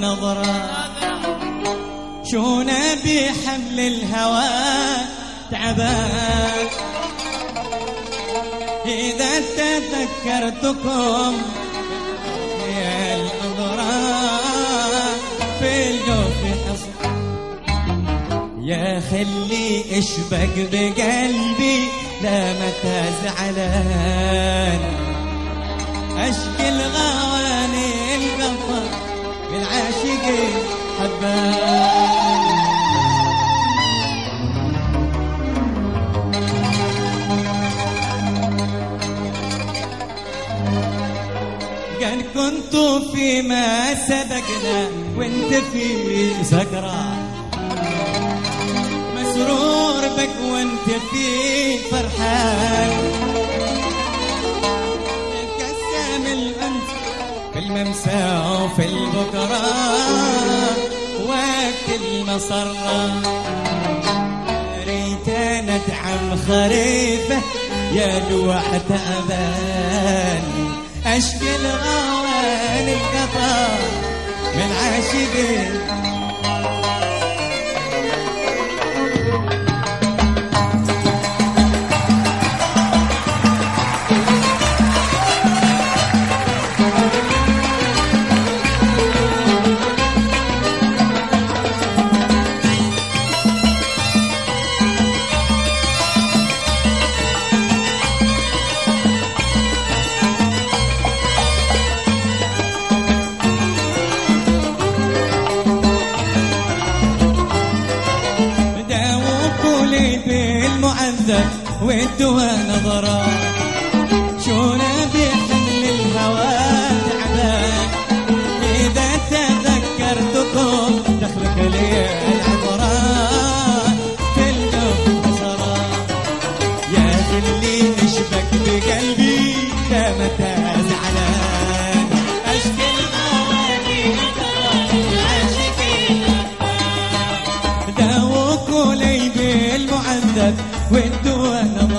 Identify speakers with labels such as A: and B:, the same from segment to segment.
A: نظرة. شو نبي حمل الهوى؟ تعبان إذا تذكرتكم يا الأضرار في الجوف حصن يا خلي اشبك بقلبي لا متى زعلان أشكي الغواني القطر بالعاشقين حبان. كنت فيما سبقنا وانت في سكرة. مسرور بك وانت في فرحان. وفي البكرة وقت المسرة ريت ندعم خريفة يا لوعة تعبان أشكي الغوان القطر من عاشقين. بالمعذب والدواء نظرة. شو نبي حمل الهوى تعبان إذا تذكرتكم تخلق لي العبرة. في حسرة يا اللي اشبك بقلبي لا متى زعلان والدواء نظرة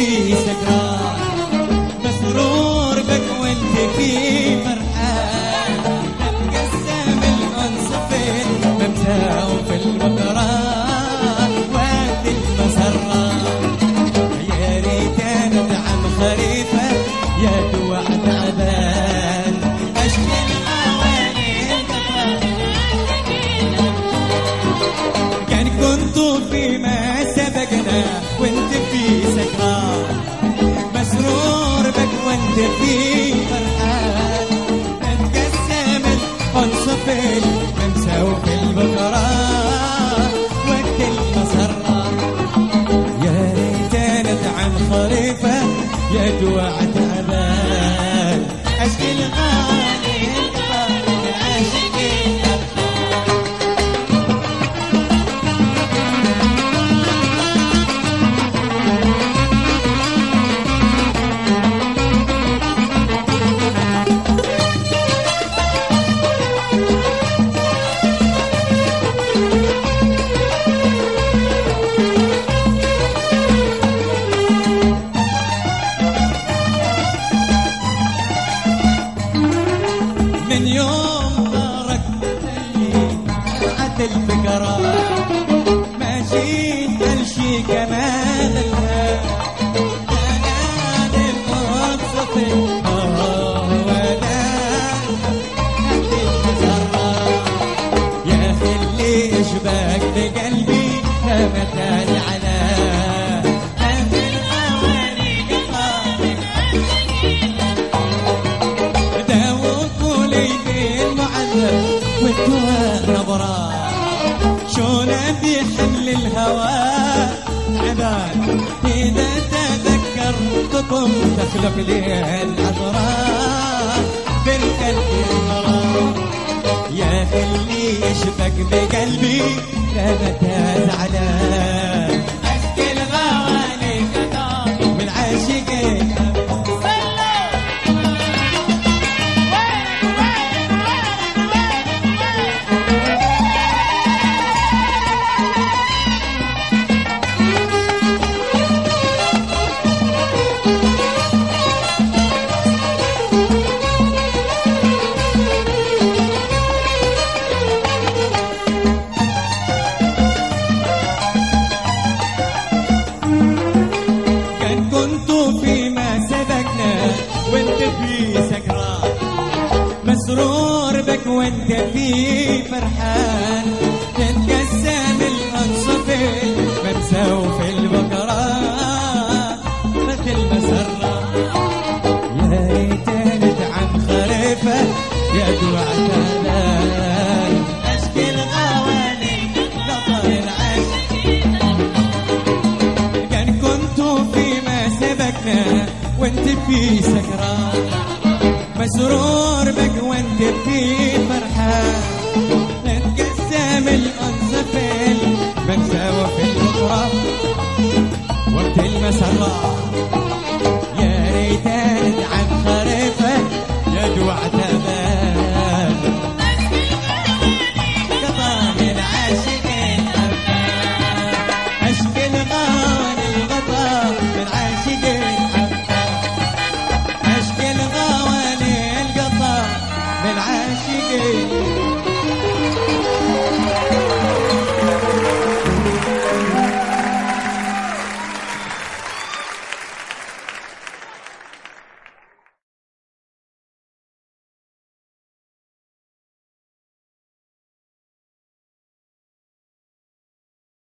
A: وانت في سكران الانصف الممسى وفي البكرة وقت المسرة يا ريت ندعم خريفة يا دواع تعبان. أشكي الغالي الفقرة ما جيت ألشي كمالها أنا لموصفك شباك بقلبي لا متى على داوك وليدين معذب وانتوا نبرات شلون حمل الهوى. عباد إذا تذكرتكم تخلق لي الأضرار بالقلب المرار يا خلي يشبك بقلبي لا متى زعلان في سكران مسرور بك في فرحان نتقسم الأنصفين. بنسى وفي الغرف وقت المسرات